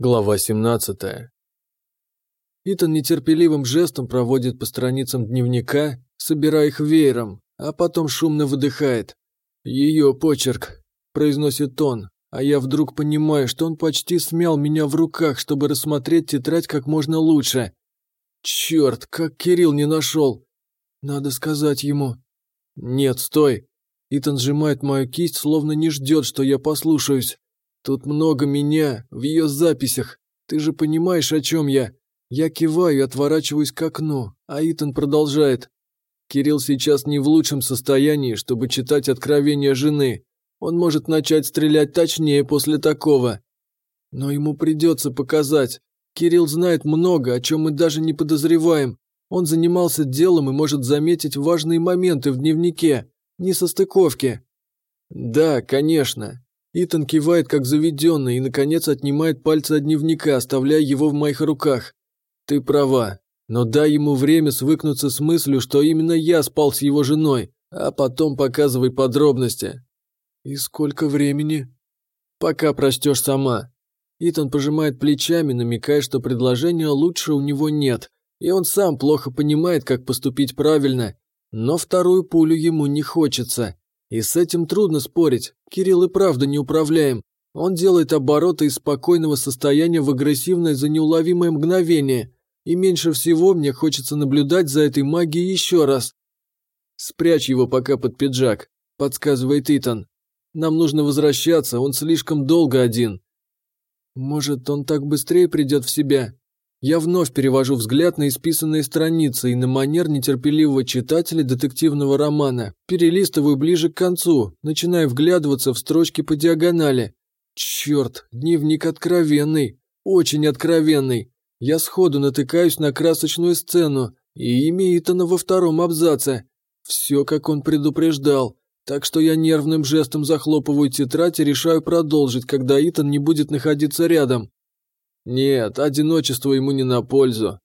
Глава 17. Итан нетерпеливым жестом проводит по страницам дневника, собирая их веером, а потом шумно выдыхает. «Ее почерк», – произносит он, а я вдруг понимаю, что он почти смял меня в руках, чтобы рассмотреть тетрадь как можно лучше. Черт, как Кирилл не нашел. Надо сказать ему. Нет, стой. Итан сжимает мою кисть, словно не ждет, что я послушаюсь. Тут много меня, в ее записях. Ты же понимаешь, о чем я. Я киваю и отворачиваюсь к окну, а Итан продолжает. Кирилл сейчас не в лучшем состоянии, чтобы читать откровения жены. Он может начать стрелять точнее после такого. Но ему придется показать. Кирилл знает много, о чем мы даже не подозреваем. Он занимался делом и может заметить важные моменты в дневнике, не состыковки. Да, конечно, Итан кивает как заведенный и, наконец, отнимает пальцы от дневника, оставляя его в моих руках. Ты права, но дай ему время свыкнуться с мыслью, что именно я спал с его женой, а потом показывай подробности. И сколько времени? Пока прочтешь сама. Итан пожимает плечами, намекая, что предложения лучше у него нет, и он сам плохо понимает, как поступить правильно, но вторую пулю ему не хочется. И с этим трудно спорить. Кирилл и правда неуправляем. Он делает обороты из спокойного состояния в агрессивное за неуловимое мгновение. И меньше всего мне хочется наблюдать за этой магией еще раз. «Спрячь его пока под пиджак», – подсказывает Итан. «Нам нужно возвращаться, он слишком долго один». «Может, он так быстрее придет в себя?» Я вновь перевожу взгляд на исписанные страницы и на манер нетерпеливого читателя детективного романа, перелистываю ближе к концу, начиная вглядываться в строчки по диагонали. Черт, дневник откровенный, очень откровенный. Я сходу натыкаюсь на красочную сцену и имя Итана во втором абзаце. Все, как он предупреждал. Так что я нервным жестом захлопываю тетрадь и решаю продолжить, когда Итан не будет находиться рядом. Нет, одиночество ему не на пользу.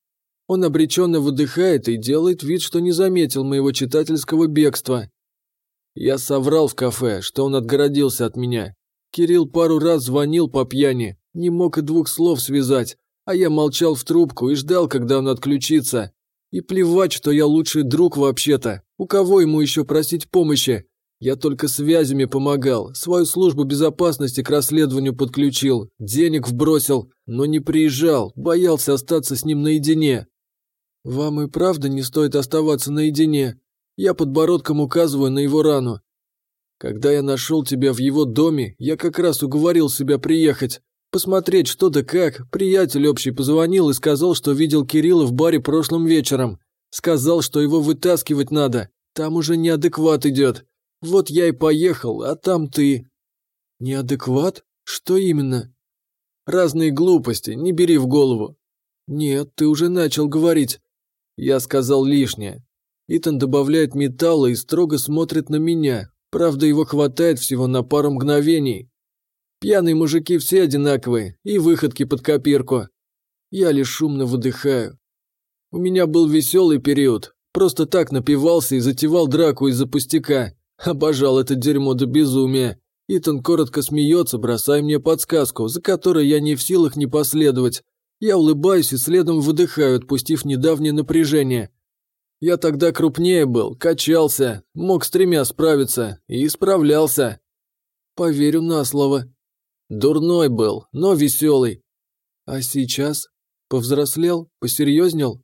Он обреченно выдыхает и делает вид, что не заметил моего читательского бегства. Я соврал в кафе, что он отгородился от меня. Кирилл пару раз звонил по пьяни, не мог и двух слов связать, а я молчал в трубку и ждал, когда он отключится. И плевать, что я лучший друг вообще-то. У кого ему еще просить помощи? Я только связями помогал, свою службу безопасности к расследованию подключил, денег вбросил, но не приезжал, боялся остаться с ним наедине. Вам и правда не стоит оставаться наедине. Я подбородком указываю на его рану. Когда я нашел тебя в его доме, я как раз уговорил себя приехать. Посмотреть, что да как. Приятель общий позвонил и сказал, что видел Кирилла в баре прошлым вечером. Сказал, что его вытаскивать надо. Там уже неадекват идет. Вот я и поехал, а там ты. Неадекват? Что именно? Разные глупости, не бери в голову. Нет, ты уже начал говорить. Я сказал лишнее. Итан добавляет металла и строго смотрит на меня. Правда, его хватает всего на пару мгновений. Пьяные мужики все одинаковые, и выходки под копирку. Я лишь шумно выдыхаю. У меня был веселый период. Просто так напивался и затевал драку из-за пустяка. Обожал это дерьмо до безумия. Итан коротко смеется, бросая мне подсказку, за которой я не в силах не последовать. Я улыбаюсь и следом выдыхаю, отпустив недавнее напряжение. Я тогда крупнее был, качался, мог с тремя справиться и справлялся. Поверю на слово. Дурной был, но веселый. А сейчас? Повзрослел? Посерьезнел?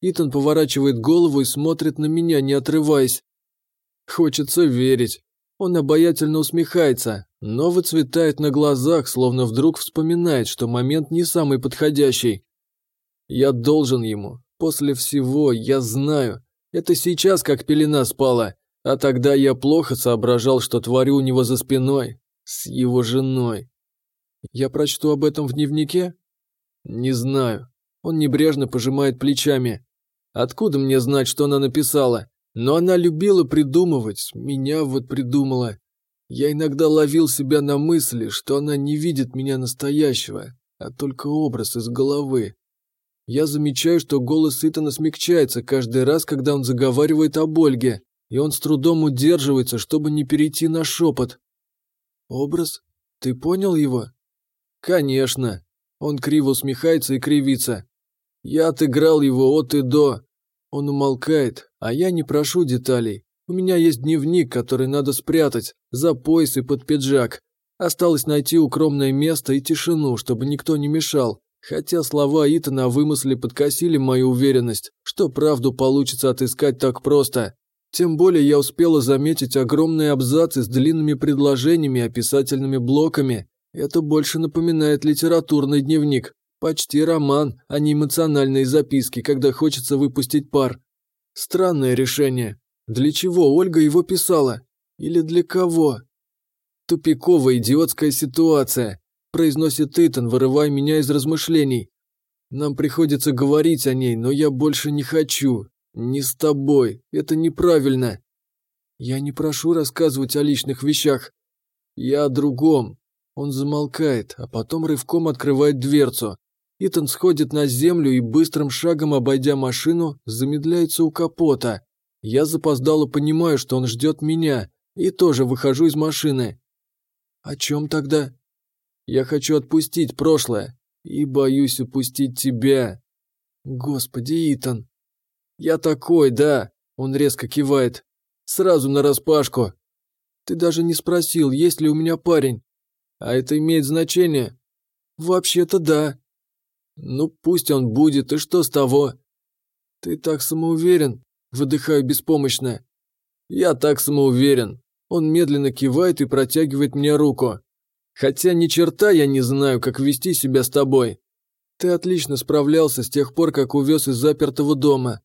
Итан поворачивает голову и смотрит на меня, не отрываясь. Хочется верить. Он обаятельно усмехается, но выцветает на глазах, словно вдруг вспоминает, что момент не самый подходящий. Я должен ему. После всего, я знаю. Это сейчас как пелена спала, а тогда я плохо соображал, что творю у него за спиной. С его женой. Я прочту об этом в дневнике? Не знаю. Он небрежно пожимает плечами. Откуда мне знать, что она написала? Но она любила придумывать, меня вот придумала. Я иногда ловил себя на мысли, что она не видит меня настоящего, а только образ из головы. Я замечаю, что голос Итана смягчается каждый раз, когда он заговаривает об Ольге, и он с трудом удерживается, чтобы не перейти на шепот. «Образ? Ты понял его?» «Конечно. Он криво усмехается и кривится. Я отыграл его от и до. Он умолкает, а я не прошу деталей. У меня есть дневник, который надо спрятать, за пояс и под пиджак. Осталось найти укромное место и тишину, чтобы никто не мешал. Хотя слова Итана о вымысле подкосили мою уверенность, что правду получится отыскать так просто. Тем более я успела заметить огромные абзацы с длинными предложениями описательными блоками. Это больше напоминает литературный дневник. Почти роман, а не эмоциональные записки, когда хочется выпустить пар. Странное решение. Для чего Ольга его писала? Или для кого? Тупиковая идиотская ситуация произносит Итан, вырывая меня из размышлений. Нам приходится говорить о ней, но я больше не хочу. Не с тобой. Это неправильно. Я не прошу рассказывать о личных вещах. Я о другом. Он замолкает, а потом рывком открывает дверцу. Итан сходит на землю и быстрым шагом, обойдя машину, замедляется у капота. Я запоздало понимаю, что он ждет меня, и тоже выхожу из машины. О чем тогда? Я хочу отпустить прошлое и боюсь упустить тебя. Господи, Итан. Я такой, да, он резко кивает. Сразу на распашку. Ты даже не спросил, есть ли у меня парень. А это имеет значение? Вообще-то да. Ну, пусть он будет, и что с того? Ты так самоуверен, выдыхаю беспомощно. Я так самоуверен. Он медленно кивает и протягивает мне руку. Хотя ни черта я не знаю, как вести себя с тобой. Ты отлично справлялся с тех пор, как увез из запертого дома.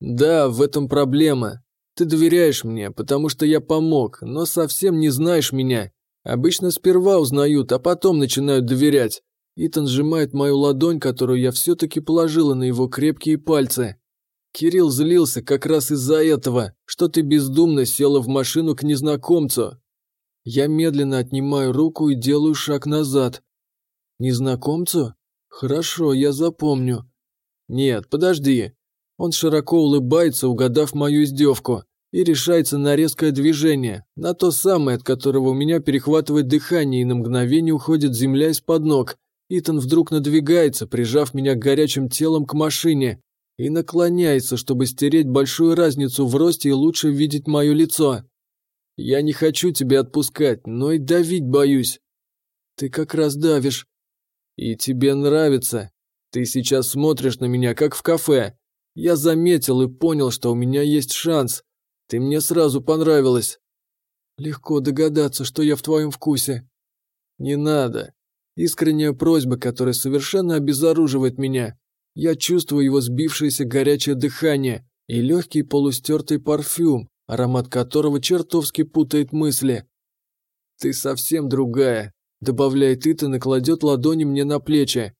Да, в этом проблема. Ты доверяешь мне, потому что я помог, но совсем не знаешь меня. Обычно сперва узнают, а потом начинают доверять. Итан сжимает мою ладонь, которую я все-таки положила на его крепкие пальцы. Кирилл злился как раз из-за этого, что ты бездумно села в машину к незнакомцу, я медленно отнимаю руку и делаю шаг назад. Незнакомцу? Хорошо, я запомню. Нет, подожди. Он широко улыбается, угадав мою издевку, и решается на резкое движение, на то самое, от которого у меня перехватывает дыхание и на мгновение уходит земля из-под ног. Итан вдруг надвигается, прижав меня горячим телом к машине, и наклоняется, чтобы стереть большую разницу в росте и лучше видеть мое лицо. Я не хочу тебя отпускать, но и давить боюсь. Ты как раз давишь. И тебе нравится. Ты сейчас смотришь на меня, как в кафе. Я заметил и понял, что у меня есть шанс. Ты мне сразу понравилась. Легко догадаться, что я в твоем вкусе. Не надо. Искренняя просьба, которая совершенно обезоруживает меня. Я чувствую его сбившееся горячее дыхание и легкий полустертый парфюм, аромат которого чертовски путает мысли. «Ты совсем другая», – добавляет Итан и кладет ладони мне на плечи.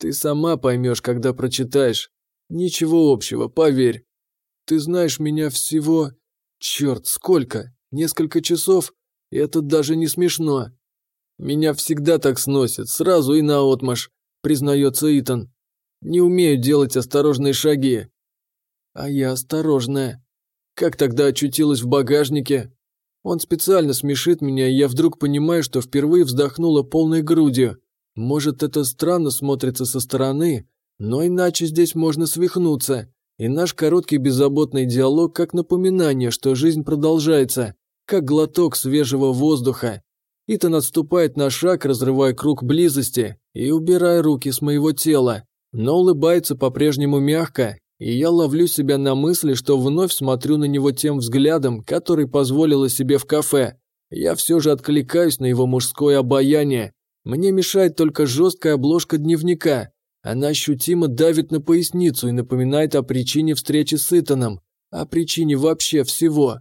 «Ты сама поймешь, когда прочитаешь. Ничего общего, поверь. Ты знаешь меня всего... Черт, сколько? Несколько часов? Это даже не смешно. Меня всегда так сносит, сразу и наотмашь», – признается Итан. «Не умею делать осторожные шаги». «А я осторожная», как тогда очутилась в багажнике? Он специально смешит меня, и я вдруг понимаю, что впервые вздохнула полной грудью. Может, это странно смотрится со стороны, но иначе здесь можно свихнуться. И наш короткий беззаботный диалог как напоминание, что жизнь продолжается, как глоток свежего воздуха. Итан отступает на шаг, разрывая круг близости и убирая руки с моего тела, но улыбается по-прежнему мягко и я ловлю себя на мысли, что вновь смотрю на него тем взглядом, который позволила себе в кафе. Я все же откликаюсь на его мужское обаяние. Мне мешает только жесткая обложка дневника. Она ощутимо давит на поясницу и напоминает о причине встречи с Итаном, о причине вообще всего.